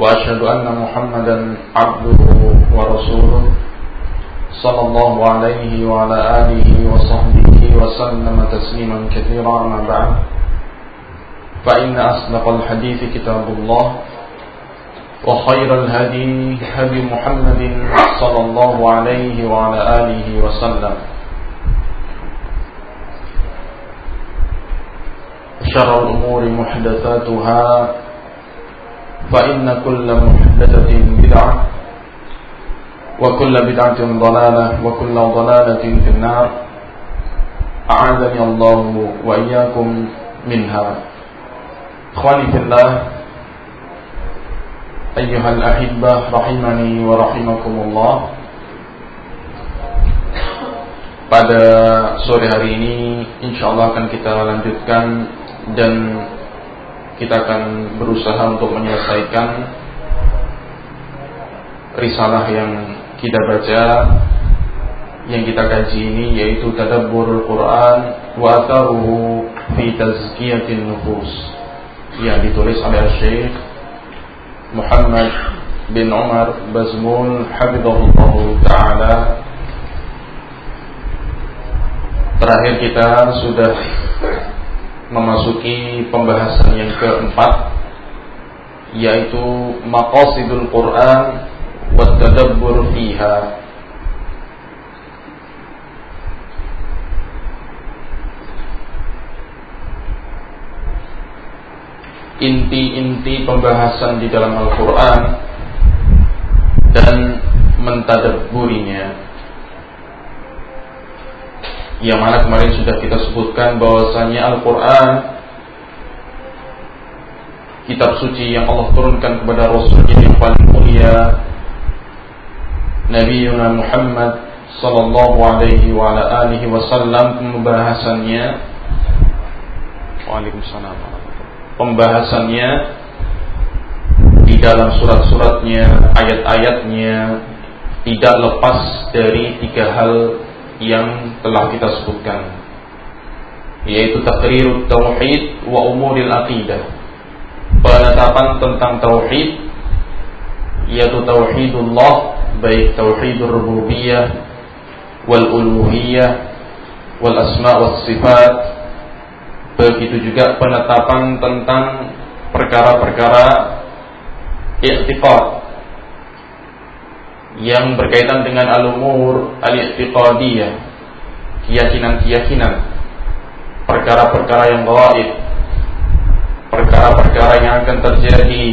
وأشهد أن محمدا عبده ورسوله صلى الله عليه وعلى آله وصحبه وسلم تسليما كثيرا ما بعد. فإن أصدق الحديث كتاب الله وخير الهدي هدي محمد صلى الله عليه وعلى آله وسلم. شر الأمور محدثاتها فإن كل محدثة بدعة وكل بدعة ضلالة وكل ضلالة في النار أعاذني الله وإياكم منها إخواني في الله أيها الأحبة رحمني ورحمكم الله Pada sore hari ini insya Allah akan kita lanjutkan dan kita akan berusaha untuk menyelesaikan risalah yang kita baca yang kita kaji ini yaitu Tadabburul Quran wa atharuhu fi tazkiyatin nufus yang ditulis oleh Syekh Muhammad bin Umar Bazmul Habibullah Ta'ala. Terakhir kita sudah memasuki pembahasan yang keempat yaitu maqasidul Quran wa tadabbur fiha. Inti-inti pembahasan di dalam Al-Quran dan mentadabburinya yang mana kemarin sudah kita sebutkan bahwasanya Al-Quran kitab suci yang Allah turunkan kepada Rasulnya yang paling mulia Nabi Yuna Muhammad sallallahu alaihi wa ala alihi wasallam pembahasannya Waalaikumsalam. Pembahasannya di dalam surat-suratnya ayat-ayatnya tidak lepas dari tiga hal yang telah kita sebutkan yaitu takrirut tauhid wa umuril aqidah. Penetapan tentang tauhid yaitu tauhidullah baik tauhidur rububiyah wal uluhiyah wal asma was sifat. Begitu juga penetapan tentang perkara-perkara i'tiqad yang berkaitan dengan al-umur al-i'tiqadiyah, keyakinan-keyakinan, perkara-perkara yang gaib, perkara-perkara yang akan terjadi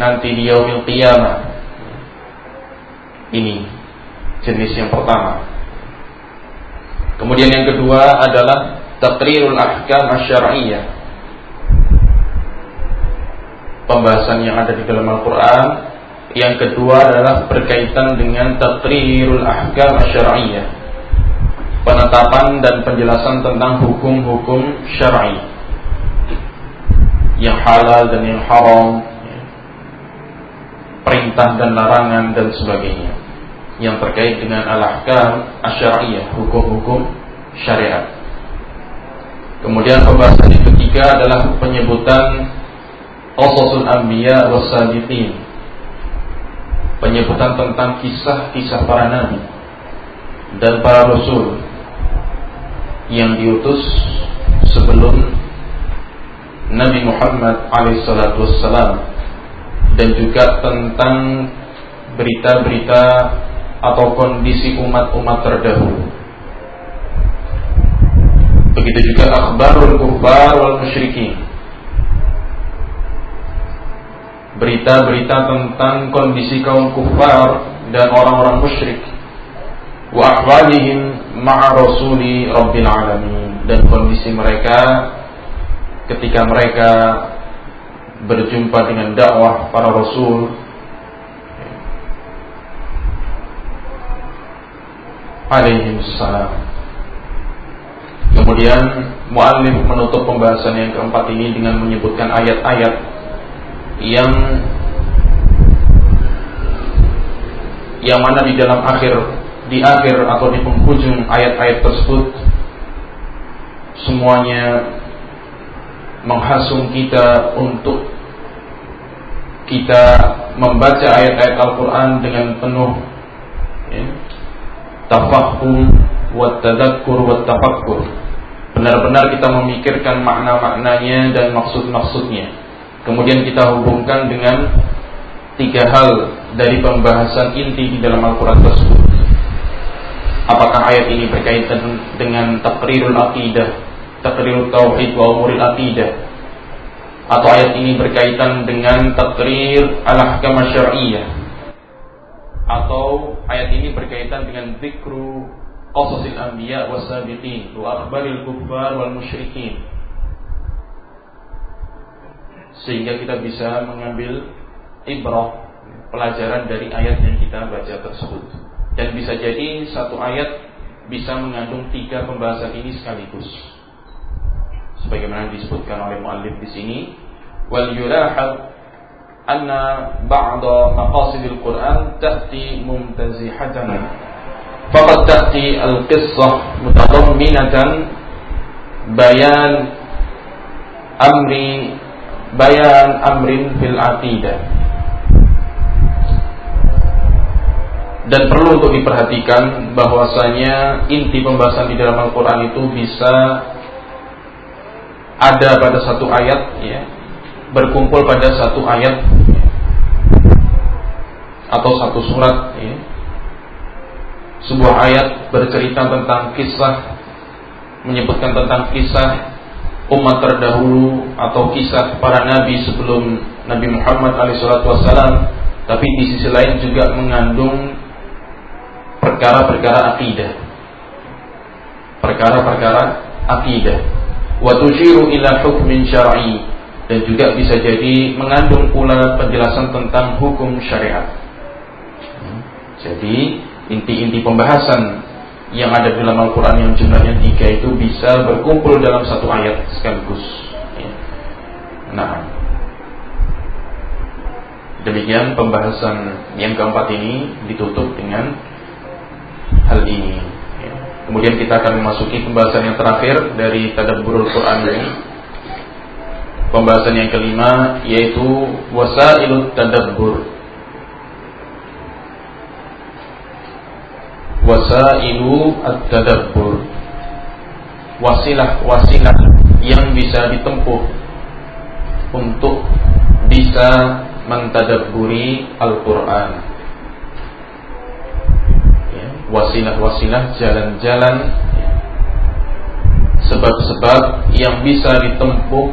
nanti di yaumil qiyamah. Ini jenis yang pertama. Kemudian yang kedua adalah taqrirul ahkam asy-syar'iyyah. Pembahasan yang ada di dalam Al-Qur'an yang kedua adalah berkaitan dengan taqrirul ahkam syar'iyyah. Penetapan dan penjelasan tentang hukum-hukum syar'i. Yang halal dan yang haram, perintah dan larangan dan sebagainya. Yang terkait dengan al-ahkam syar'iyyah, hukum-hukum syariat. Kemudian pembahasan yang ketiga adalah penyebutan qasasul anbiya was penyebutan tentang kisah-kisah para nabi dan para rasul yang diutus sebelum Nabi Muhammad alaihissalam dan juga tentang berita-berita atau kondisi umat-umat terdahulu. Begitu juga akhbarul kufar wal musyrikin berita-berita tentang kondisi kaum kufar dan orang-orang musyrik. Wa ahwalihim ma'a rasuli rabbil alamin. Dan kondisi mereka ketika mereka berjumpa dengan dakwah para rasul. Alaihim salam. Kemudian mu'allim menutup pembahasan yang keempat ini dengan menyebutkan ayat-ayat yang yang mana di dalam akhir di akhir atau di penghujung ayat-ayat tersebut semuanya menghasung kita untuk kita membaca ayat-ayat Al-Quran dengan penuh ya, tafahum wa tadakkur benar-benar kita memikirkan makna-maknanya dan maksud-maksudnya kemudian kita hubungkan dengan tiga hal dari pembahasan inti di dalam Al-Quran tersebut. Apakah ayat ini berkaitan dengan takrirul aqidah, takrirul tauhid wa umuril aqidah, atau ayat ini berkaitan dengan takrir al-ahkam atau ayat ini berkaitan dengan zikru qasasil anbiya wasabiqin wa akhbaril kuffar wal musyrikin sehingga kita bisa mengambil ibrah pelajaran dari ayat yang kita baca tersebut. Dan bisa jadi satu ayat bisa mengandung tiga pembahasan ini sekaligus. Sebagaimana disebutkan oleh muallif di sini wal yulahad anna ba'da maqasidil Quran ta'ti mumtazihatan. Faqad ta'ti al-qissah mutadamminatan bayan amri bayan amrin fil aqidah dan perlu untuk diperhatikan bahwasanya inti pembahasan di dalam Al-Quran itu bisa ada pada satu ayat ya berkumpul pada satu ayat atau satu surat ya. sebuah ayat bercerita tentang kisah menyebutkan tentang kisah umat terdahulu atau kisah para nabi sebelum Nabi Muhammad SAW tapi di sisi lain juga mengandung perkara-perkara akidah. Perkara-perkara akidah. Wa tushiru ila hukmin syar'i dan juga bisa jadi mengandung pula penjelasan tentang hukum syariat. Jadi inti-inti pembahasan yang ada dalam Al-Quran yang jumlahnya tiga itu bisa berkumpul dalam satu ayat sekaligus. Nah, demikian pembahasan yang keempat ini ditutup dengan hal ini. Ya. Kemudian kita akan memasuki pembahasan yang terakhir dari Tadabburul Quran ini. Pembahasan yang kelima yaitu wasailut tadabbur. Wasailu at-tadabbur. Wasilah-wasilah yang bisa ditempuh untuk bisa mentadabburi Al-Qur'an wasilah-wasilah jalan-jalan sebab-sebab yang bisa ditempuh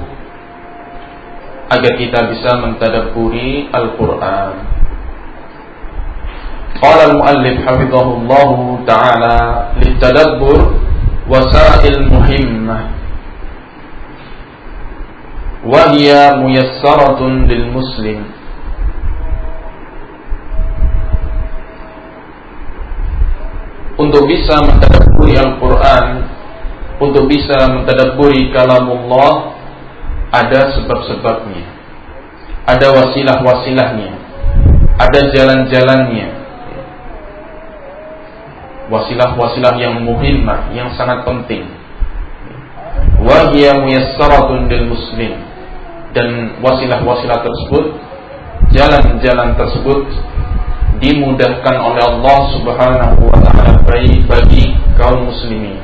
agar kita bisa mentadabburi Al-Qur'an. Al-muallif hafizahullah taala litadabbur wasail muhimmah wa hiya muyassaratun lil muslim untuk bisa mentadaburi Al-Quran, untuk bisa mentadaburi kalamullah, ada sebab-sebabnya, ada wasilah-wasilahnya, ada jalan-jalannya, wasilah-wasilah yang muhimmah, yang sangat penting. Wahia muyassaratun lil muslim dan wasilah-wasilah tersebut, jalan-jalan tersebut dimudahkan oleh Allah Subhanahu wa taala bagi bagi kaum muslimin.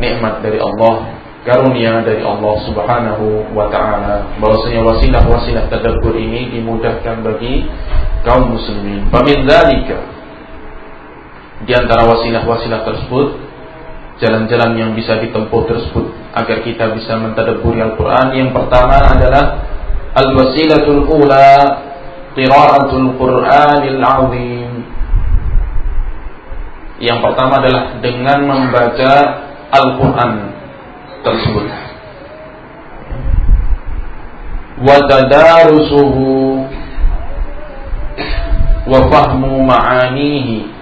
Nikmat dari Allah, karunia dari Allah Subhanahu wa taala bahwasanya wasilah-wasilah tadabbur ini dimudahkan bagi kaum muslimin. Famin dzalika di antara wasilah-wasilah tersebut jalan-jalan yang bisa ditempuh tersebut agar kita bisa mentadabburi Al-Qur'an yang pertama adalah al-wasilatul ula qiraatul Qur'anil azim. Yang pertama adalah dengan membaca Al-Qur'an tersebut. Wa tadarusuhu wa ma'anihi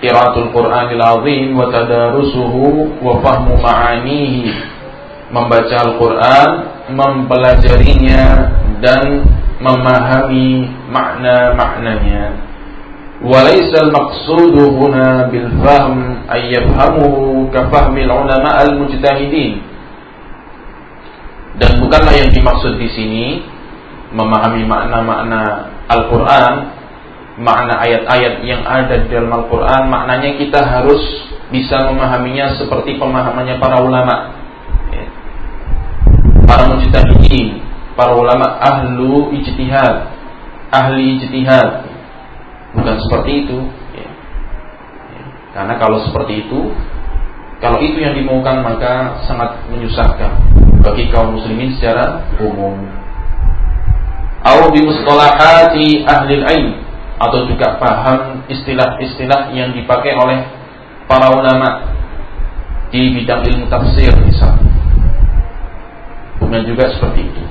qiraatul Qur'anil Azim wa tadarusuhu wa fahmu ma'anihi. Membaca Al-Qur'an mempelajarinya dan memahami makna-maknanya. Walaisal maqsudu huna bil fahm ay yafhamuhu ka ulama al mujtahidin dan bukanlah yang dimaksud di sini memahami makna-makna Al-Qur'an makna ayat-ayat yang ada di dalam Al-Quran maknanya kita harus bisa memahaminya seperti pemahamannya para ulama ya. para mujtahidin para ulama ahlu ijtihad ahli ijtihad bukan seperti itu ya. Ya. karena kalau seperti itu kalau itu yang dimaukan maka sangat menyusahkan bagi kaum muslimin secara umum atau bi mustalahati ahli ilm atau juga paham istilah-istilah yang dipakai oleh para ulama di bidang ilmu tafsir misalnya bukan juga seperti itu.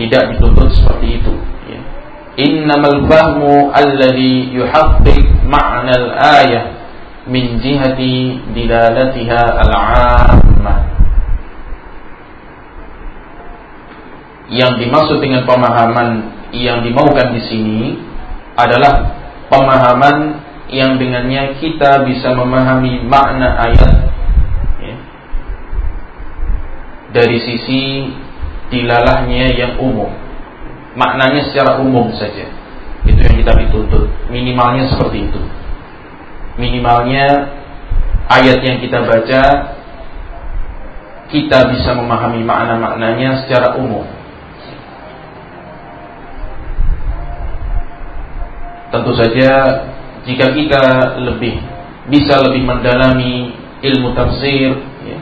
Tidak dituntut seperti itu innamal fahmu alladhi yuhaqqiq ma'na al-ayah min jihati dilalatiha al-'ammah. Yang dimaksud dengan pemahaman yang dimaukan di sini adalah pemahaman yang dengannya kita bisa memahami makna ayat ya, dari sisi dilalahnya yang umum maknanya secara umum saja. Itu yang kita dituntut. Minimalnya seperti itu. Minimalnya ayat yang kita baca kita bisa memahami makna-maknanya secara umum. Tentu saja jika kita lebih bisa lebih mendalami ilmu tafsir, ya,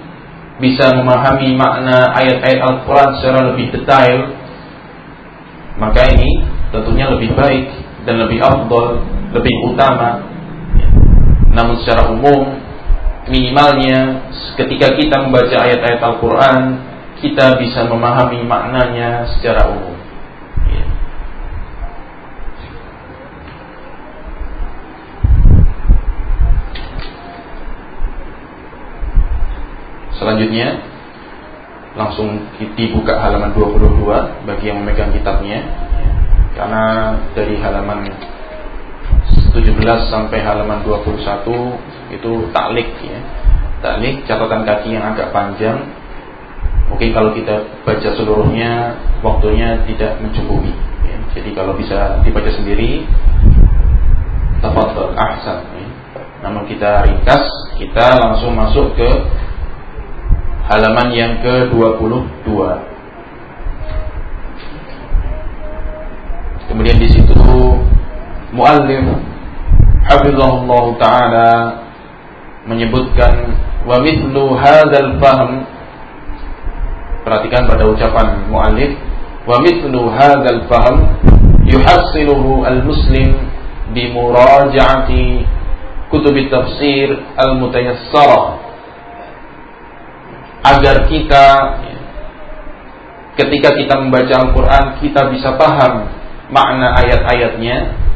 bisa memahami makna ayat-ayat Al-Quran secara lebih detail, maka ini tentunya lebih baik dan lebih afdol, lebih utama. Namun secara umum minimalnya ketika kita membaca ayat-ayat Al-Qur'an kita bisa memahami maknanya secara umum. Ya. Selanjutnya langsung dibuka halaman 22 bagi yang memegang kitabnya karena dari halaman 17 sampai halaman 21 itu taklik ya taklik catatan kaki yang agak panjang mungkin kalau kita baca seluruhnya waktunya tidak mencukupi ya. jadi kalau bisa dibaca sendiri tafadhol ahsan ya. namun kita ringkas kita langsung masuk ke halaman yang ke-22. Kemudian di situ muallif hafizahullah taala menyebutkan wa mithlu hadzal fahm perhatikan pada ucapan muallif wa mithlu hadzal fahm yuhassiluhu al-muslim bi muraja'ati kutub tafsir al-mutayassarah agar kita ketika kita membaca Al-Quran kita bisa paham makna ayat-ayatnya.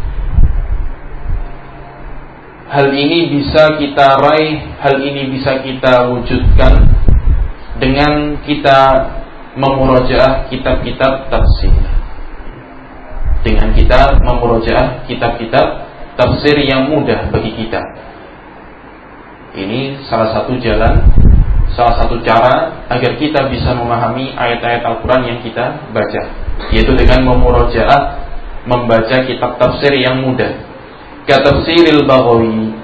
Hal ini bisa kita raih hal ini bisa kita wujudkan dengan kita memurojaah kitab-kitab tafsir. Dengan kita memurojaah kitab-kitab tafsir yang mudah bagi kita. Ini salah satu jalan salah satu cara agar kita bisa memahami ayat-ayat Al-Quran yang kita baca yaitu dengan memurojaah membaca kitab tafsir yang mudah. Kitab tafsiril Baghawi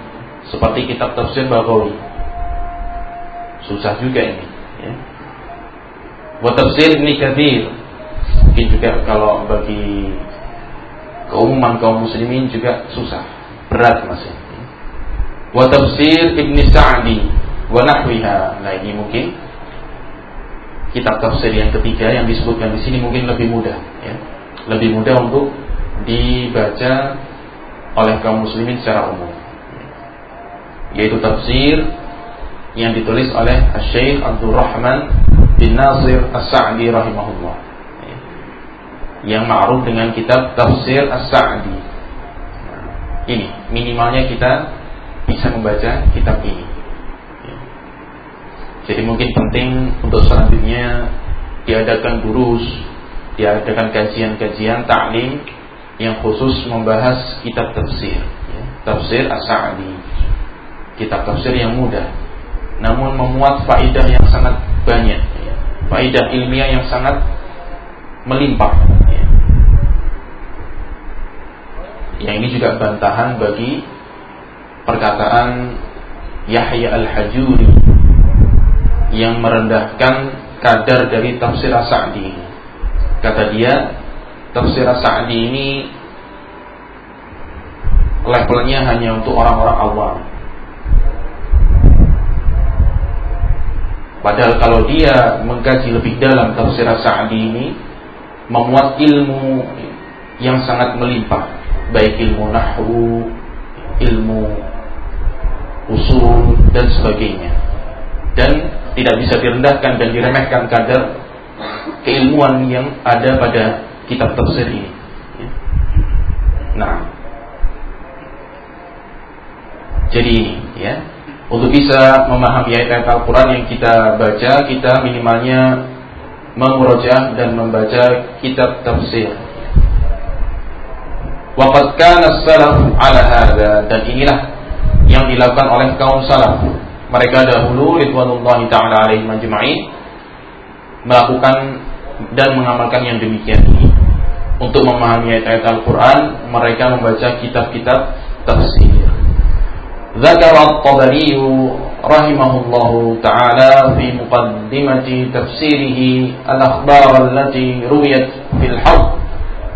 seperti kitab tafsir Baghawi. Susah juga ini ya. Wa tafsir ini kathir. Mungkin juga kalau bagi keumuman kaum muslimin juga susah berat masih. Wa tafsir Ibni Sa'di wa nahwiha. Nah, ini mungkin kitab tafsir yang ketiga yang disebutkan di sini mungkin lebih mudah ya. Lebih mudah untuk dibaca oleh kaum muslimin secara umum. Yaitu tafsir yang ditulis oleh Syekh Abdul Rahman bin Nasir As-Sa'di rahimahullah. Yang ma'ruf dengan kitab Tafsir As-Sa'di. ini minimalnya kita bisa membaca kitab ini ya. Jadi mungkin penting untuk selanjutnya diadakan durus diadakan kajian-kajian taklim yang khusus membahas kitab tafsir ya. tafsir as-sa'di kitab tafsir yang mudah namun memuat faidah yang sangat banyak ya. faidah ilmiah yang sangat melimpah ya. yang ini juga bantahan bagi perkataan Yahya al-Hajuri yang merendahkan kadar dari tafsir As-Sa'di kata dia tafsir As-Sa'di ini levelnya hanya untuk orang-orang awam Padahal kalau dia mengkaji lebih dalam tafsir Sa'di ini memuat ilmu yang sangat melimpah, baik ilmu nahwu, ilmu usul dan sebagainya. Dan tidak bisa direndahkan dan diremehkan kadar keilmuan yang ada pada kitab tafsir ini. Nah, jadi ya untuk bisa memahami ayat-ayat Al-Quran yang kita baca, kita minimalnya mengurujah dan membaca kitab tafsir. Waqad kana salaf ala hada dan inilah yang dilakukan oleh kaum salaf Mereka dahulu ridwanullahi taala alaihi majma'in melakukan dan mengamalkan yang demikian ini. Untuk memahami ayat-ayat Al-Quran, mereka membaca kitab-kitab tafsir. ذكر الطبري رحمه الله تعالى في مقدمة تفسيره الأخبار التي رويت في الحظ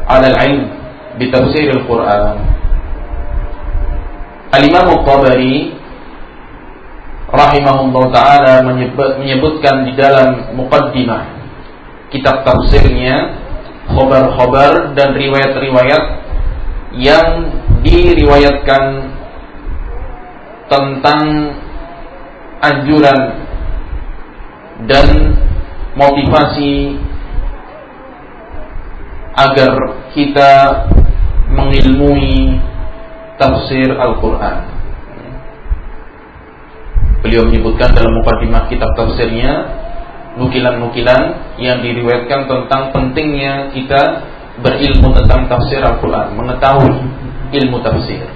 على العلم بتفسير القرآن الإمام الطبري rahimahullah taala menyebutkan di dalam muqaddimah kitab tafsirnya khobar-khobar dan riwayat-riwayat yang diriwayatkan tentang anjuran dan motivasi agar kita mengilmui tafsir Al-Quran. Beliau menyebutkan dalam mukadimah kitab tafsirnya nukilan-nukilan yang diriwayatkan tentang pentingnya kita berilmu tentang tafsir Al-Quran, mengetahui ilmu tafsir.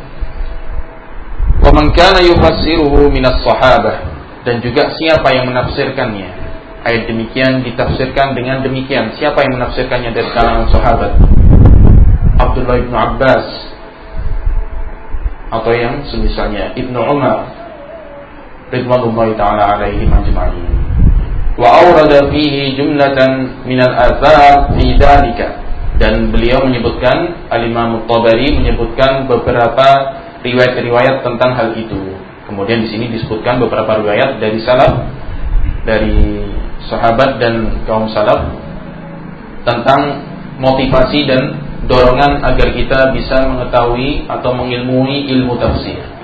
Wa man yufassiruhu minas sahabah dan juga siapa yang menafsirkannya. Ayat demikian ditafsirkan dengan demikian. Siapa yang menafsirkannya dari kalangan sahabat? Abdullah bin Abbas atau yang semisalnya Ibnu Umar ridwanullahi taala alaihi majma'in. Wa awrada fihi jumlatan minal athar fi dan beliau menyebutkan Al-Imam Tabari menyebutkan beberapa riwayat-riwayat tentang hal itu. Kemudian di sini disebutkan beberapa riwayat dari salaf, dari sahabat dan kaum salaf tentang motivasi dan dorongan agar kita bisa mengetahui atau mengilmui ilmu tafsir.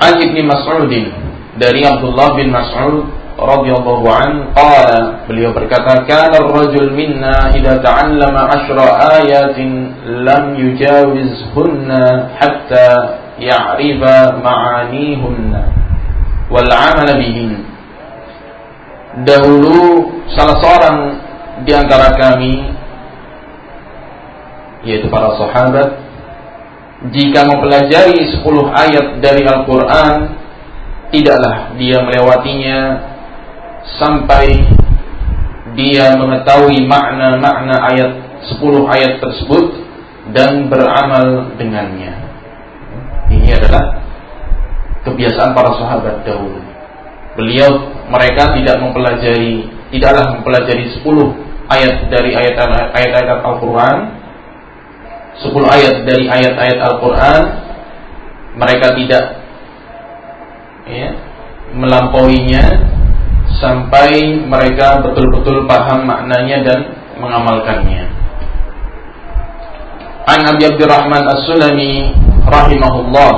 An ibni Mas'udin dari Abdullah bin Mas'ud radhiyallahu an qala beliau berkata kana ar-rajul minna idza ta'allama ashra ayatin lam yujawizhunna hatta ya'rifa ma'anihunna wal 'amal bihin. Dahulu salah seorang di antara kami yaitu para sahabat jika mempelajari 10 ayat dari Al-Qur'an tidaklah dia melewatinya sampai dia mengetahui makna-makna ayat 10 ayat tersebut dan beramal dengannya. Ini adalah kebiasaan para sahabat dahulu. Beliau mereka tidak mempelajari tidaklah mempelajari 10 ayat dari ayat-ayat Al-Qur'an 10 ayat dari ayat-ayat Al-Qur'an mereka tidak ya, melampauinya sampai mereka betul-betul paham maknanya dan mengamalkannya. An Abi Abdurrahman As-Sulami rahimahullah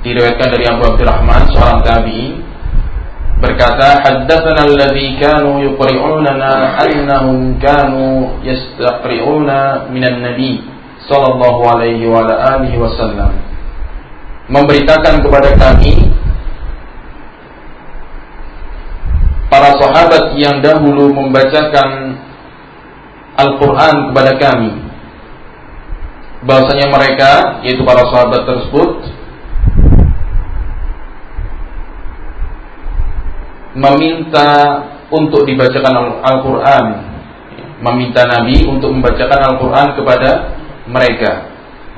diriwayatkan dari Abu Abdurrahman seorang tabi'i berkata haddatsana alladhi kanu yuqri'unana annahum kanu yastaqri'una minan nabi sallallahu alaihi wa alihi wasallam. Memberitakan kepada kami para sahabat yang dahulu membacakan Al-Quran kepada kami. Bahwasanya mereka yaitu para sahabat tersebut meminta untuk dibacakan Al-Quran. Meminta Nabi untuk membacakan Al-Quran kepada mereka.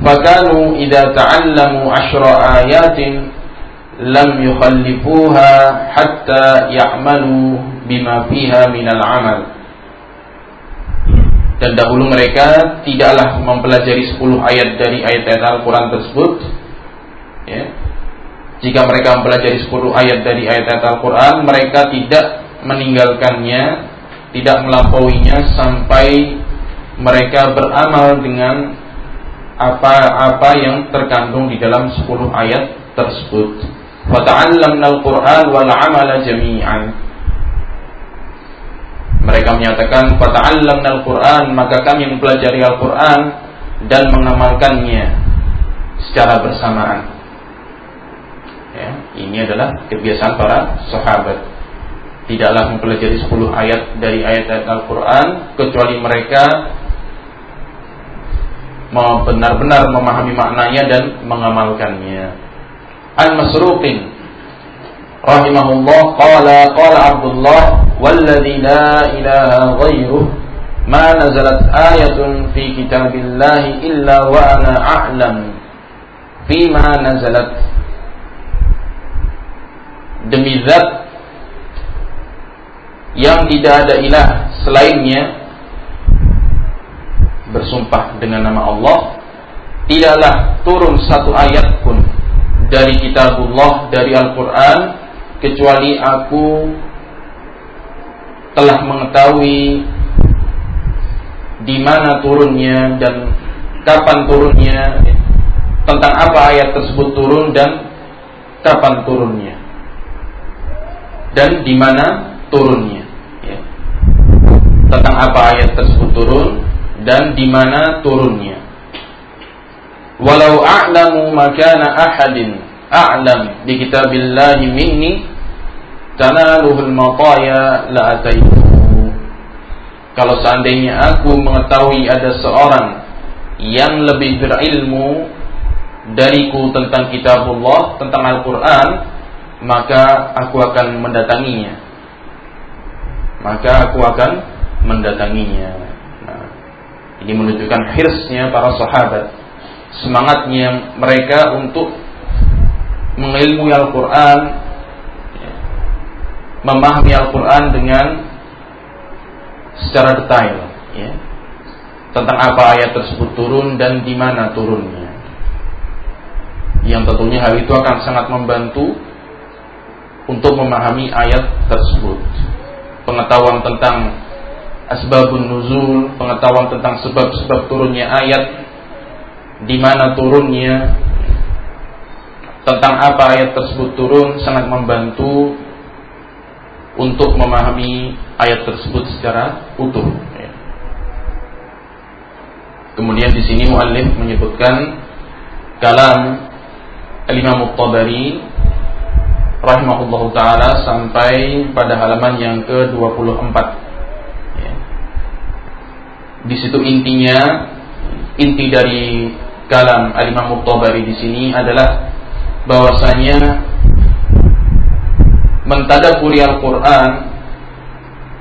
Fakanu idza ta'allamu ashra ayatin lam yukhallifuha hatta ya'malu bima fiha minal amal. Dan dahulu mereka tidaklah mempelajari 10 ayat dari ayat-ayat Al-Quran tersebut. Ya. Jika mereka mempelajari 10 ayat dari ayat-ayat Al-Quran mereka tidak meninggalkannya tidak melampauinya sampai mereka beramal dengan apa-apa yang terkandung di dalam 10 ayat tersebut. Fata'allamna al-Qur'an wal 'amala jami'an mereka menyatakan fata'allamna al-Qur'an maka kami mempelajari Al-Qur'an dan mengamalkannya secara bersamaan ya, ini adalah kebiasaan para sahabat tidaklah mempelajari 10 ayat dari ayat-ayat Al-Quran kecuali mereka benar-benar memahami maknanya dan mengamalkannya. An Masruqin rahimahullah qala qala Abdullah walladhi la ilaha ghayruh ma nazalat ayatun fi kitabillahi illa wa ana a'lam fima nazalat demi zat yang tidak ada ilah selainnya bersumpah dengan nama Allah tidaklah turun satu ayat pun dari kitabullah dari Al-Quran kecuali aku telah mengetahui di mana turunnya dan kapan turunnya tentang apa ayat tersebut turun dan kapan turunnya dan di mana turunnya ya. tentang apa ayat tersebut turun dan di mana turunnya walau a'lamu makana ahadin a'lam bi kitabillahi minni tanaluhul mataya la Kalau seandainya aku mengetahui ada seorang yang lebih berilmu dariku tentang kitabullah, tentang Al-Quran, maka aku akan mendatanginya. Maka aku akan mendatanginya. Nah, ini menunjukkan hirsnya para sahabat, semangatnya mereka untuk mengilmui Al-Quran, memahami Al-Quran dengan secara detail ya, tentang apa ayat tersebut turun dan di mana turunnya. Yang tentunya hal itu akan sangat membantu untuk memahami ayat tersebut. Pengetahuan tentang asbabun nuzul, pengetahuan tentang sebab-sebab turunnya ayat, di mana turunnya, tentang apa ayat tersebut turun sangat membantu untuk memahami ayat tersebut secara utuh. Kemudian di sini muallif menyebutkan kalam Al-Imam Tabari rahimahullah taala sampai pada halaman yang ke-24. Ya. Di situ intinya inti dari kalam Al-Imam Tabari di sini adalah bahwasanya mentadaburi Al-Quran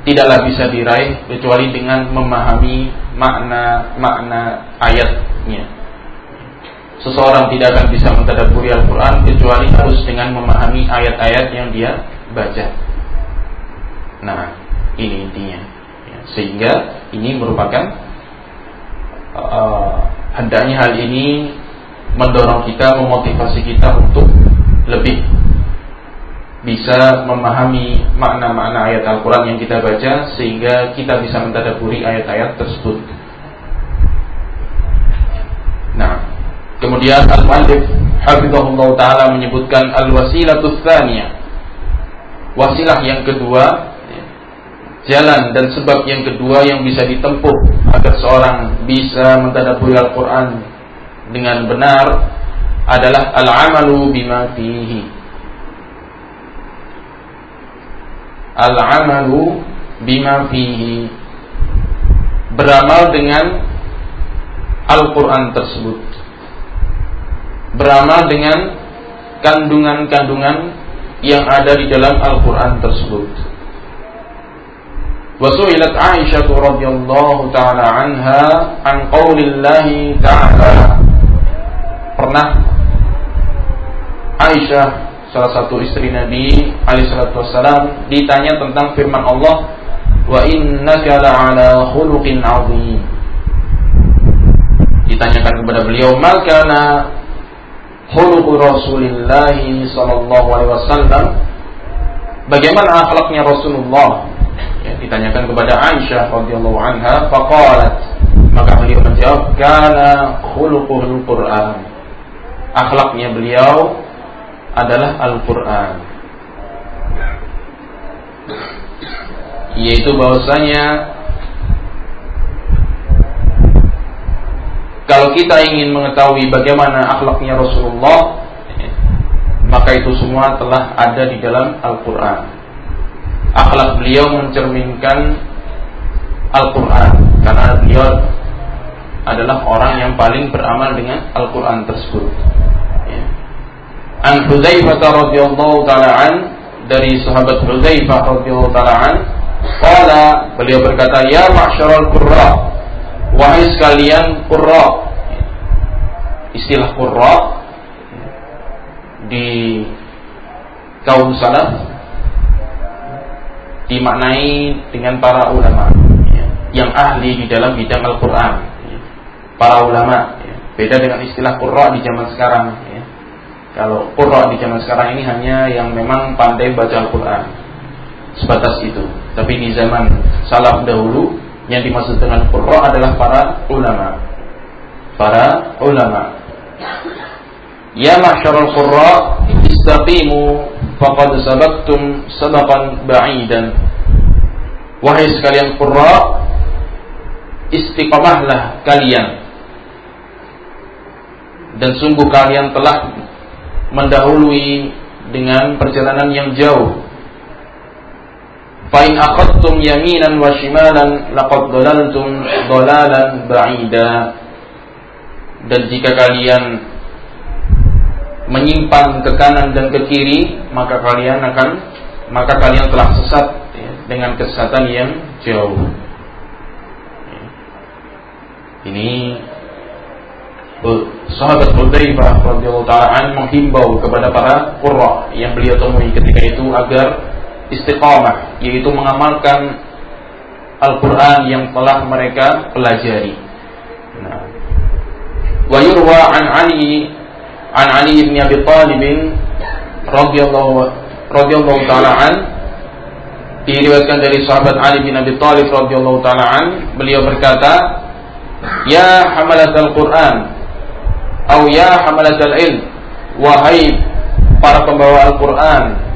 tidaklah bisa diraih kecuali dengan memahami makna-makna ayatnya. Seseorang tidak akan bisa mentadaburi Al-Quran kecuali harus dengan memahami ayat-ayat yang dia baca. Nah, ini intinya. Ya, sehingga ini merupakan uh, hendaknya hal ini mendorong kita, memotivasi kita untuk lebih bisa memahami makna-makna ayat Al-Quran yang kita baca sehingga kita bisa mentadaburi ayat-ayat tersebut. Nah, kemudian Al-Mu'allif Hafizahullah Ta'ala menyebutkan Al-Wasilatul Thaniyah Wasilah yang kedua jalan dan sebab yang kedua yang bisa ditempuh agar seorang bisa mentadaburi Al-Quran dengan benar adalah al-amalu bima fihi. Al-amalu bima fihi. Beramal dengan Al-Quran tersebut Beramal dengan kandungan-kandungan yang ada di dalam Al-Quran tersebut. وسئلت عائشة رضي الله تعالى عنها عن قول الله تعالى pernah Aisyah salah satu istri Nabi alaihissalatu wassalam ditanya tentang firman Allah wa innaka la'ala khuluqin azim ditanyakan kepada beliau makana khuluqu Rasulillah sallallahu alaihi wasallam. Bagaimana akhlaknya Rasulullah? Ya, ditanyakan kepada Aisyah radhiyallahu anha faqalat. Maka beliau menjawab kana khuluqul Qur'an akhlaknya beliau adalah Al-Qur'an. Yaitu bahwasanya kalau kita ingin mengetahui bagaimana akhlaknya Rasulullah maka itu semua telah ada di dalam Al-Quran akhlak beliau mencerminkan Al-Quran karena beliau adalah orang yang paling beramal dengan Al-Quran tersebut. An Hudzaifah radhiyallahu taala an dari sahabat Hudzaifah radhiyallahu taala an qala beliau berkata ya ma'syaral qurra wahai sekalian qurra istilah qurra di kaum salaf dimaknai dengan para ulama ya, yang ahli di dalam bidang Al-Quran. Ya. Para ulama ya. beda dengan istilah qurra di zaman sekarang. Kalau qurra di zaman sekarang ini hanya yang memang pandai baca Al-Quran. Sebatas itu. Tapi di zaman salaf dahulu yang dimaksud dengan qurra adalah para ulama. Para ulama. Ya masyarul qurra istaqimu faqad sabaqtum sabaqan ba'idan wahai sekalian qurra istiqamahlah kalian dan sungguh kalian telah mendahului dengan perjalanan yang jauh fa in akhadtum yaminan wa shimalan laqad dhalaltum dhalalan ba'ida dan jika kalian menyimpan ke kanan dan ke kiri, maka kalian akan maka kalian telah sesat ya, dengan kesesatan yang jauh. Ini sahabat Hudzaifah radhiyallahu taala menghimbau kepada para qurra yang beliau temui ketika itu agar istiqamah yaitu mengamalkan Al-Qur'an yang telah mereka pelajari. Nah, wa yurwa an Ali an Ali bin Abi Thalib radhiyallahu radhiyallahu taala an. Diriwayatkan dari sahabat Ali bin Abi Thalib radhiyallahu taala an. Beliau berkata ya hamalatal Quran atau ya hamalatal ilm wahai para pembawa Al-Quran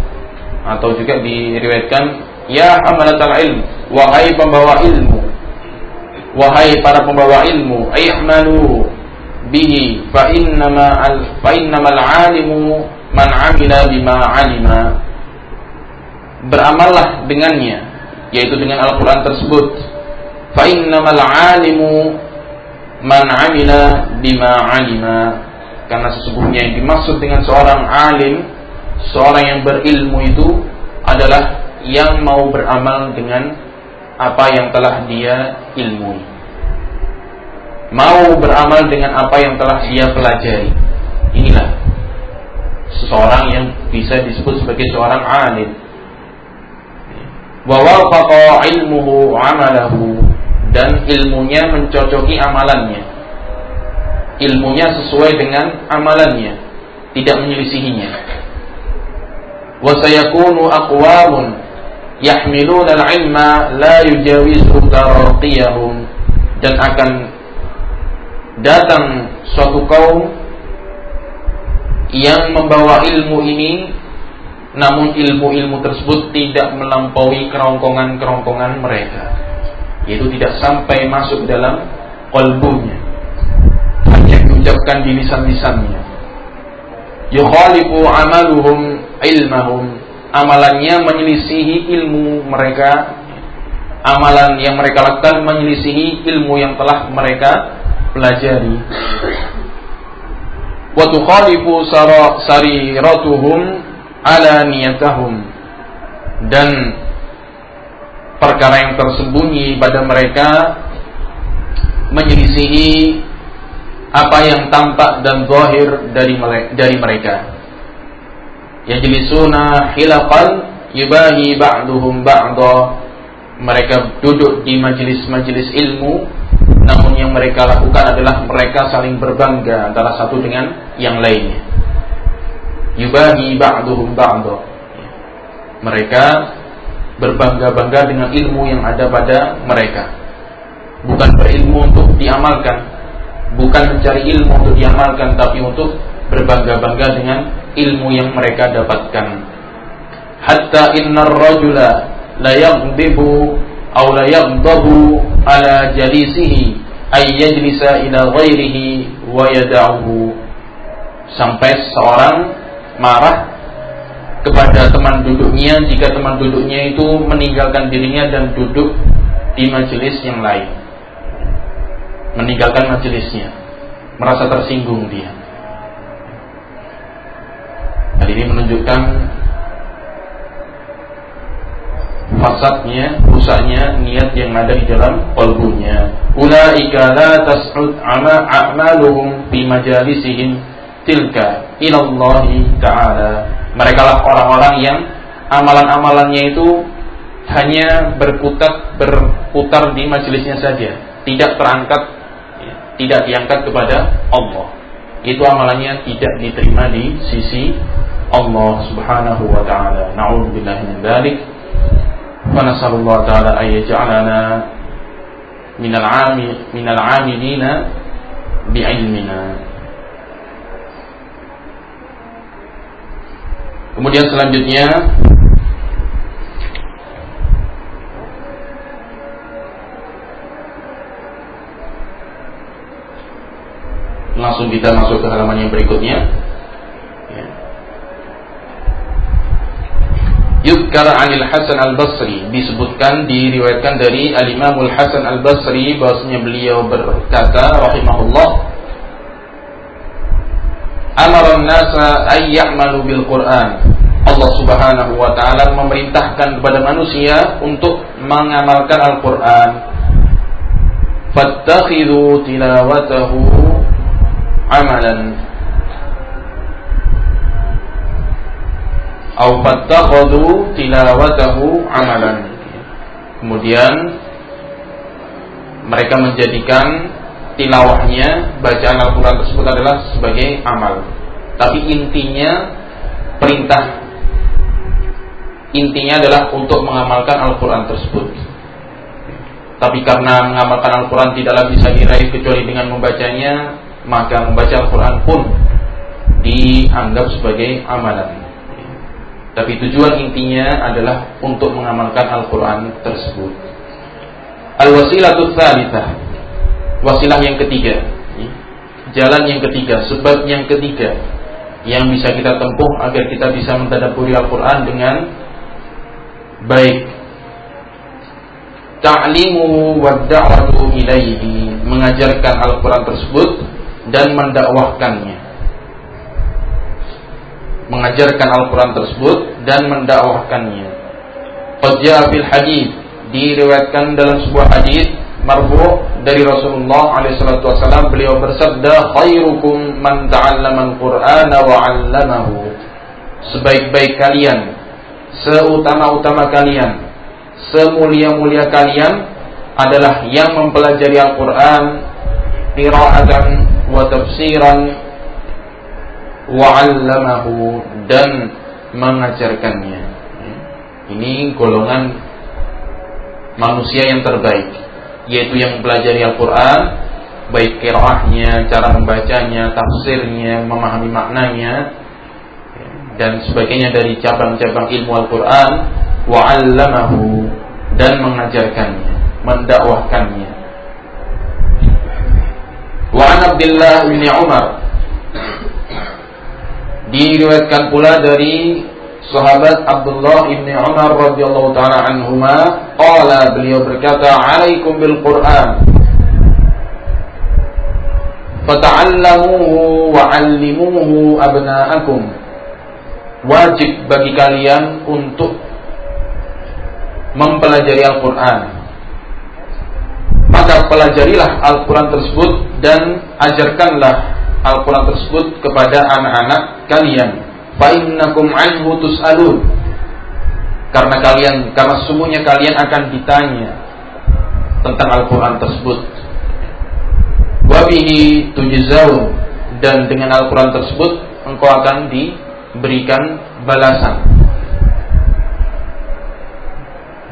atau juga diriwayatkan ya hamalatal ilm wahai pembawa ilmu wahai para pembawa ilmu ayhmalu bihi fa innama al fa innamal alimu man amila bima alima. Beramallah dengannya yaitu dengan Al-Qur'an tersebut. Fa innamal alimu man amila bima alima. Karena sesungguhnya yang dimaksud dengan seorang alim seorang yang berilmu itu adalah yang mau beramal dengan apa yang telah dia ilmui mau beramal dengan apa yang telah dia pelajari. Inilah seseorang yang bisa disebut sebagai seorang alim. Wa wafaqa ilmuhu amalahu dan ilmunya mencocoki amalannya. Ilmunya sesuai dengan amalannya, tidak menyelisihinya. Sayakunu aqwamun yahmiluna al-ilma la yujawizu tarqiyahum dan akan datang suatu kaum yang membawa ilmu ini namun ilmu-ilmu tersebut tidak melampaui kerongkongan-kerongkongan mereka. Yaitu tidak sampai masuk dalam kalbunya hanya diucapkan di lisan-lisannya. Yukhalifu amaluhum ilmahum. Amalannya menyelisihi ilmu mereka. Amalan yang mereka lakukan menyelisihi ilmu yang telah mereka pelajari. Wa tukhalifu sariratuhum ala niyatahum. Dan perkara yang tersembunyi pada mereka menyelisihi apa yang tampak dan zahir dari dari mereka. Yajlisuna hilaqan yubahi ba'duhum ba'da. Mereka duduk di majelis-majelis ilmu namun yang mereka lakukan adalah mereka saling berbangga antara satu dengan yang lainnya yubahi ba'duhum ba'du. Mereka berbangga-bangga dengan ilmu yang ada pada mereka. Bukan berilmu untuk diamalkan, bukan mencari ilmu untuk diamalkan, tapi untuk berbangga-bangga dengan ilmu yang mereka dapatkan. Hatta innar rajula la yaghdibu aw la yaghdabu ala jalisihi ay yajlisa ila ghairihi wa sampai seorang marah kepada teman duduknya jika teman duduknya itu meninggalkan dirinya dan duduk di majelis yang lain. Meninggalkan majelisnya, merasa tersinggung dia. Hal ini menunjukkan fasadnya, rusaknya niat yang ada di dalam kalbunya. Ulaika la tas'ud ama a'maluhum fi majalisihim tilka ilallahi ta'ala. Mereka lah orang-orang yang amalan-amalannya itu hanya berputar berputar di majelisnya saja. Tidak terangkat ya, tidak diangkat kepada Allah itu amalannya tidak diterima di sisi Allah Subhanahu wa taala. Na'udzubillahi min dzalik wa nasallallahu taala ay minal 'ami minal 'amilina bi'ilmina. Kemudian selanjutnya langsung kita masuk ke halaman yang berikutnya. Ya. Yudkar anil Hasan al-Basri Disebutkan, diriwayatkan dari Al-Imamul Hasan al-Basri bahwasanya beliau berkata Rahimahullah amara nasa ay ya'malu bil Qur'an. Allah Subhanahu wa taala memerintahkan kepada manusia untuk mengamalkan Al-Qur'an. Fattakhidhu tilawatahu amalan. Atau fattakhadhu tilawatahu amalan. Kemudian mereka menjadikan tilawahnya bacaan Al-Quran tersebut adalah sebagai amal tapi intinya perintah intinya adalah untuk mengamalkan Al-Quran tersebut tapi karena mengamalkan Al-Quran tidaklah bisa diraih kecuali dengan membacanya maka membaca Al-Quran pun dianggap sebagai amalan. Tapi tujuan intinya adalah untuk mengamalkan Al-Quran tersebut. Al-wasilatul thalithah wasilah yang ketiga. Jalan yang ketiga sebab yang ketiga yang bisa kita tempuh agar kita bisa mentadaburi Al-Quran dengan baik. Ta'limu wa da'watu ilaihi mengajarkan Al-Quran tersebut dan mendakwahkannya. Mengajarkan Al-Quran tersebut dan mendakwahkannya. Qad fil hadis diriwayatkan dalam sebuah hadis marfu dari Rasulullah wassalam beliau bersabda khairukum man ta'allama al-Qur'ana wa 'allamahu. Sebaik-baik kalian seutama-utama kalian semulia-mulia kalian adalah yang mempelajari Al-Qur'an qira'atan wa 'allamahu dan mengajarkannya ini golongan manusia yang terbaik yaitu yang mempelajari Al-Quran baik kirahnya, cara membacanya, tafsirnya, memahami maknanya dan sebagainya dari cabang-cabang ilmu Al-Quran wa 'allamahu dan mengajarkannya, mendakwahkannya. Wa an Abdullah bin Umar. Diriwayatkan pula dari sahabat Abdullah bin Umar radhiyallahu taala anhuma qala beliau berkata alaikum bil Quran. Fata'allamuhu wa 'allimuhu abna'akum. Wajib bagi kalian untuk mempelajari Al-Quran maka pelajarilah Al-Quran tersebut dan ajarkanlah Al-Quran tersebut kepada anak-anak kalian. Fa'innakum anhu tus'alun. Karena kalian karena semuanya kalian akan ditanya tentang Al-Quran tersebut. Wabihi tujzaun. Dan dengan Al-Quran tersebut engkau akan di berikan balasan.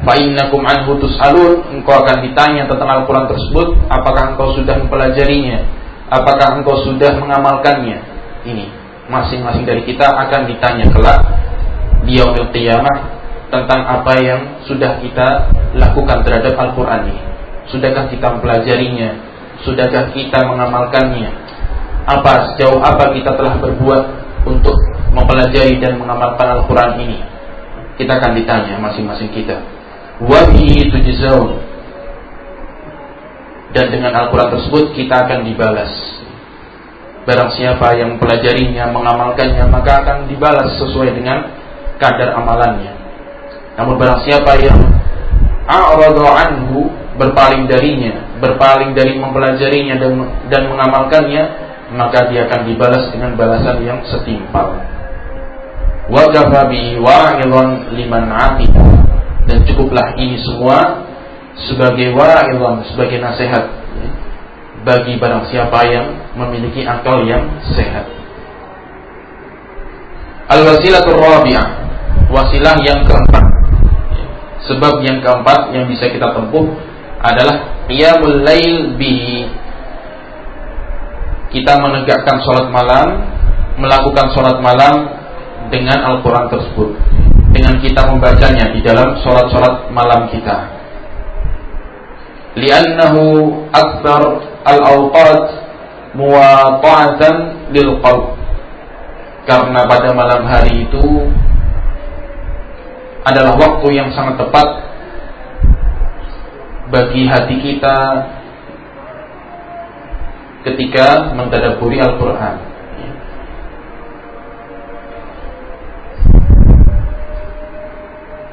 Fa'innakum anhu tus'alun. Engkau akan ditanya tentang Al-Quran tersebut Apakah engkau sudah mempelajarinya? Apakah engkau sudah mengamalkannya? Ini Masing-masing dari kita akan ditanya kelak Di yaumil qiyamah Tentang apa yang sudah kita lakukan terhadap Al-Quran ini. Sudahkah kita mempelajarinya? Sudahkah kita mengamalkannya? Apa sejauh apa kita telah berbuat Untuk mempelajari dan mengamalkan Al-Quran ini? Kita akan ditanya masing-masing kita wabi tujzaun dan dengan Al-Quran tersebut kita akan dibalas. Barang siapa yang mempelajarinya mengamalkannya maka akan dibalas sesuai dengan kadar amalannya. Namun barang siapa yang a'radu anhu berpaling darinya berpaling dari mempelajarinya dan, dan mengamalkannya maka dia akan dibalas dengan balasan yang setimpal. Wa kafa bi wa'idhan liman amila dan cukuplah ini semua sebagai wa'idhan sebagai nasihat bagi barang siapa yang memiliki akal yang sehat. Al-wasilatul rabi'ah wasilah yang keempat. Sebab yang keempat yang bisa kita tempuh adalah qiyamul lail bihi. Kita menegakkan sholat malam melakukan sholat malam dengan Al-Quran tersebut dengan kita membacanya di dalam sholat-sholat malam kita. Li'annahu akbar al-awqat muwata'atan lil qalb. Karena pada malam hari itu adalah waktu yang sangat tepat bagi hati kita ketika mentadaburi Al-Quran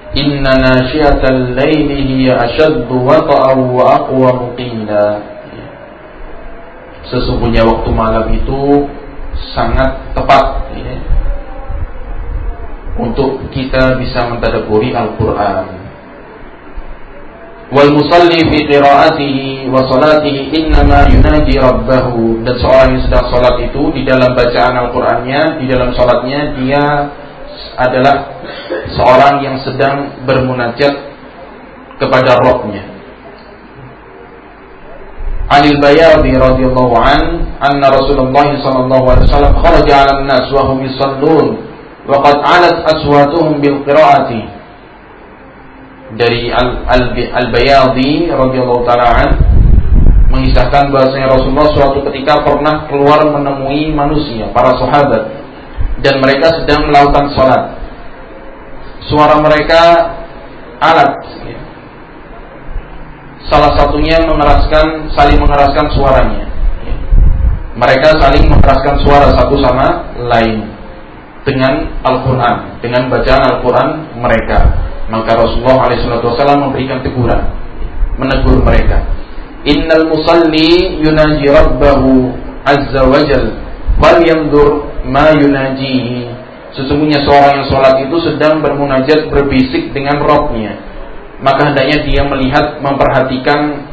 Nasyiatal laili hiya ashaddu wata'an wa aqwa qila. Sesungguhnya waktu malam itu sangat tepat ya, untuk kita bisa mentadaburi Al-Qur'an. Wal musalli fi qira'atihi wa salatihi innama yunaji rabbahu dan seorang yang sedang salat itu di dalam bacaan Al-Qur'annya, di dalam salatnya dia adalah seorang yang sedang bermunajat kepada Rabbnya. Anil Bayadi radhiyallahu an anna Rasulullah sallallahu alaihi wasallam kharaja 'ala an-nas wa hum yusallun wa qad 'alat aswatuhum bil qira'ati dari Al-Bayadi radhiyallahu taala an mengisahkan bahasanya Rasulullah suatu ketika pernah keluar menemui manusia para sahabat dan mereka sedang melakukan sholat. Suara mereka alat. Salah satunya mengeraskan saling mengeraskan suaranya. Mereka saling mengeraskan suara satu sama lain dengan Al-Quran dengan bacaan Al-Quran mereka. Maka Rasulullah SAW memberikan teguran menegur mereka. Innal musalli yunaji rabbahu azza wajal wal ma yunajihi. Sesungguhnya seorang yang sholat itu sedang bermunajat berbisik dengan rohnya Maka hendaknya dia melihat, memperhatikan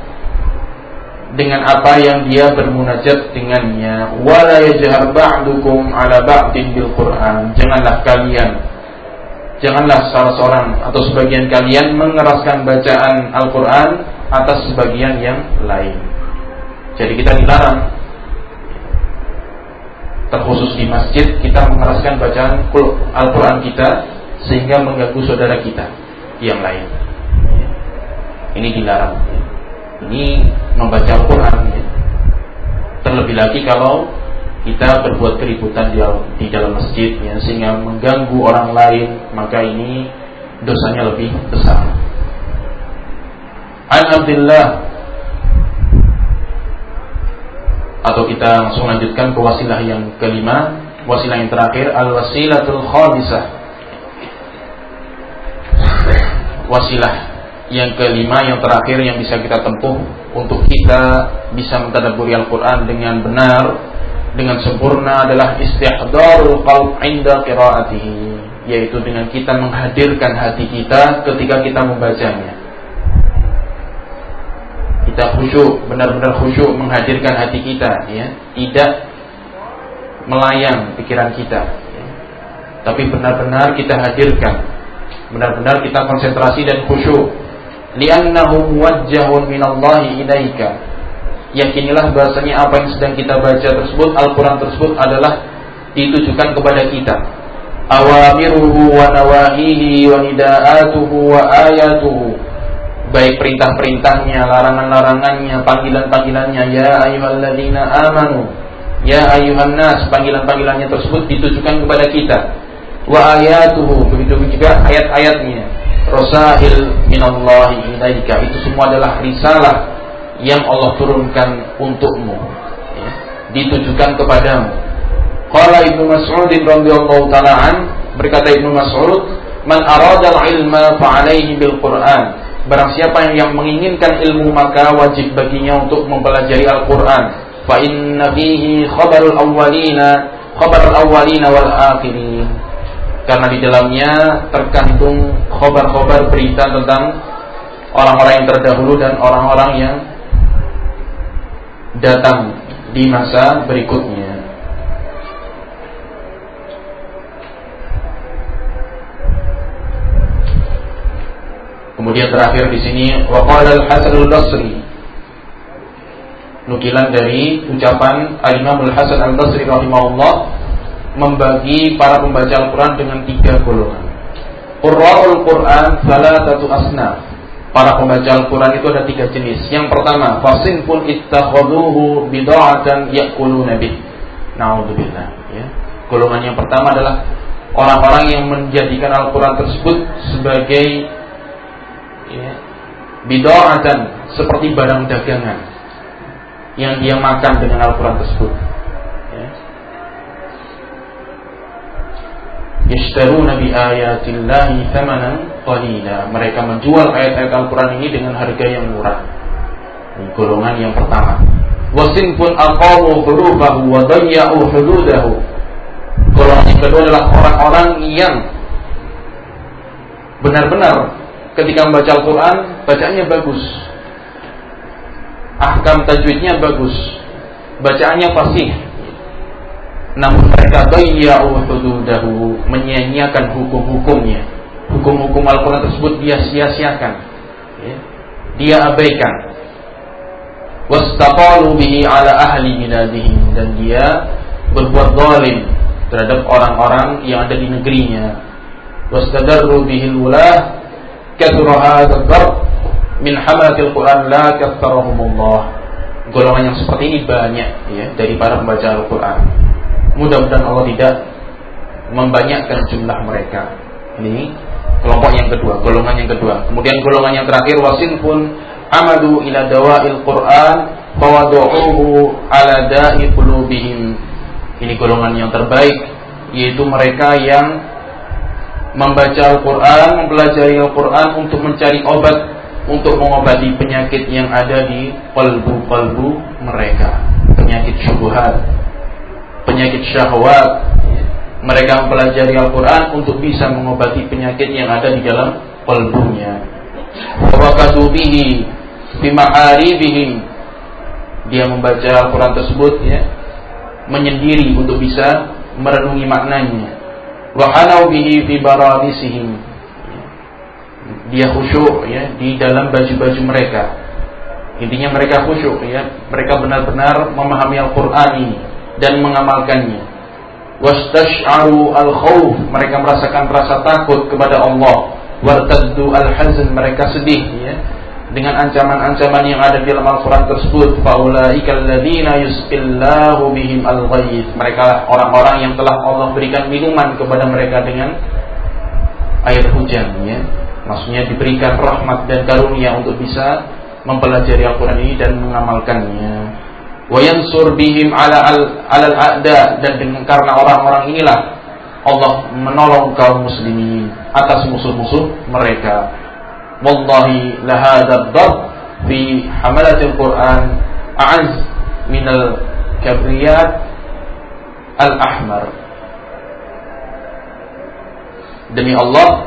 dengan apa yang dia bermunajat dengannya. Wala yajhar ba'dukum ala ba'din bil Qur'an. Janganlah kalian janganlah salah seorang atau sebagian kalian mengeraskan bacaan Al-Qur'an atas sebagian yang lain. Jadi kita dilarang terkhusus di masjid kita mengeraskan bacaan Al-Quran kita sehingga mengganggu saudara kita yang lain. Ini dilarang. Ini membaca Al-Quran. Terlebih lagi kalau kita berbuat keributan di, dalam masjid ya, sehingga mengganggu orang lain maka ini dosanya lebih besar. An atau kita langsung lanjutkan ke wasilah yang kelima, wasilah yang terakhir al-wasilatul khamisah. Wasilah yang kelima yang terakhir yang bisa kita tempuh untuk kita bisa mentadabburi Al-Qur'an dengan benar dengan sempurna adalah istihdarul qalb inda qiraatihi yaitu dengan kita menghadirkan hati kita ketika kita membacanya kita khusyuk benar-benar khusyuk menghadirkan hati kita ya. Tidak melayang pikiran kita ya. tapi benar-benar kita hadirkan benar-benar kita konsentrasi dan khusyuk. Li'annahu muwajjahun minallahi ilaika. Yakinilah bahasanya apa yang sedang kita baca tersebut Al-Quran tersebut adalah ditujukan kepada kita. Awamiruhu wa nawahihi wa nida'atuhu wa ayatuhu baik perintah-perintahnya, larangan-larangannya, panggilan-panggilannya. Ya ayyuhalladzina amanu ya ayyuhan nas panggilan-panggilannya tersebut ditujukan kepada kita. Wa ayatuhu begitu juga ayat-ayatnya. Rasail minallahi ilaika itu semua adalah risalah yang Allah turunkan untukmu. Ya, ditujukan kepadamu. Qala Ibnu Mas'ud radhiyallahu taala berkata Ibnu Mas'ud man arada al-ilma fa bil Qur'an barang siapa yang menginginkan ilmu maka wajib baginya untuk mempelajari Al-Qur'an fa inna fihi khabarul awwalina khabarul awwalina wal akhirin karena di dalamnya terkandung khabar-khabar berita tentang orang-orang yang terdahulu dan orang-orang yang datang di masa berikutnya. Kemudian terakhir di sini waqala al-Hasan al-Basri nukilan dari ucapan Al-Imam Al-Hasan Al-Basri rahimahullah membagi para pembaca Al-Quran dengan tiga golongan. Qurra'ul Quran salah satu asnaf para pembaca Al-Quran itu ada tiga jenis. Yang pertama, fasin pun ittakhaduhu bid'atan yakuluna bih. Naudzubillah. Ya. Golongan yang pertama adalah orang-orang yang menjadikan Al-Quran tersebut sebagai ya, bid'atan seperti barang dagangan yang dia makan dengan Al-Quran tersebut. yashtaruna bi ayatillahi thamanan qalila. Mereka menjual ayat-ayat Al-Qur'an ini dengan harga yang murah. Ini golongan yang pertama. Wasin pun aqamu hurufahu wa dayya'u hududahu. Golongan yang kedua adalah orang-orang yang benar-benar ketika membaca Al-Quran bacaannya bagus. Ahkam tajwidnya bagus. Bacaannya fasih. Namun mereka dayya'u hududahu menyia-nyiakan hukum-hukumnya. Hukum-hukum Al-Quran tersebut dia sia-siakan. Ya. dia abaikan. Wastaqalu bihi ala ahli minadihim dan dia berbuat zalim terhadap orang-orang yang ada di negerinya. Wastadarru bihi ulah kathura hadha min hamatil Quran la katharahumullah golongan yang seperti ini banyak ya dari para pembaca Al-Quran Mudah-mudahan Allah tidak membanyakkan jumlah mereka. Ini kelompok yang kedua, golongan yang kedua. Kemudian golongan yang terakhir wasin pun amadu ila dawa'il Quran fawadu'uhu ala da'i qulubihim. Ini golongan yang terbaik yaitu mereka yang membaca Al-Quran, mempelajari Al-Quran untuk mencari obat untuk mengobati penyakit yang ada di kalbu-kalbu mereka, penyakit syubhat, penyakit syahwat. Mereka mempelajari Al-Quran untuk bisa mengobati penyakit yang ada di dalam kalbunya. Wakatu bihi dia membaca Al-Quran tersebut ya menyendiri untuk bisa merenungi maknanya wa bihi fi baradisihim dia khusyuk ya di dalam baju-baju mereka. Intinya mereka khusyuk ya. Mereka benar-benar memahami Al-Quran ini dan mengamalkannya. Wastash'aru al-khawf. Mereka merasakan rasa takut kepada Allah. Wartaddu al-hazn mereka sedih ya dengan ancaman-ancaman yang ada di dalam Al-Qur'an tersebut bihim al-ghayth. Mereka orang-orang yang telah Allah berikan minuman kepada mereka dengan air hujan ya. Maksudnya diberikan rahmat dan karunia untuk bisa mempelajari Al-Qur'an ini dan mengamalkannya. Wa yansur bihim ala al al a'da. Dan dengan karena orang-orang inilah Allah menolong kaum muslimin atas musuh-musuh mereka. Dad fi hamalatil Quran a'az min al kabriyat al ahmar. Demi Allah,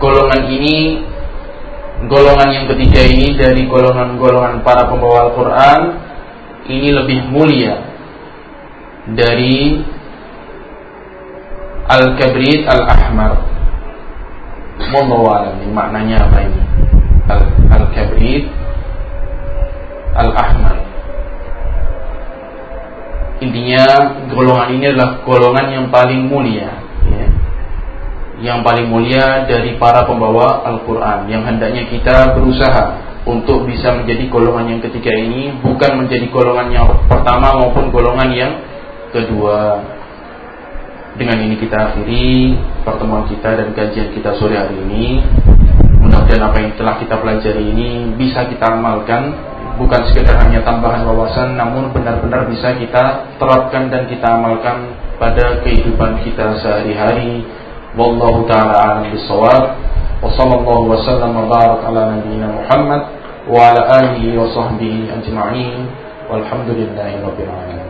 golongan ini golongan yang ketiga ini dari golongan-golongan para pembawa Al-Qur'an ini lebih mulia dari Al-Kabrit Al-Ahmar Wallahu maknanya apa ini Al-Kabrit Al-Ahmar Intinya golongan ini adalah golongan yang paling mulia ya. Yang paling mulia dari para pembawa Al-Quran Yang hendaknya kita berusaha untuk bisa menjadi golongan yang ketiga ini bukan menjadi golongan yang pertama maupun golongan yang kedua dengan ini kita akhiri pertemuan kita dan kajian kita sore hari ini. Mudah-mudahan apa yang telah kita pelajari ini bisa kita amalkan bukan sekedar hanya tambahan wawasan namun benar-benar bisa kita terapkan dan kita amalkan pada kehidupan kita sehari-hari. Wallahu taala alam bisawab. Wassallallahu wasallam wa barak ala nabiyina Muhammad wa ala alihi wa sahbihi ajma'in. Walhamdulillahi alamin.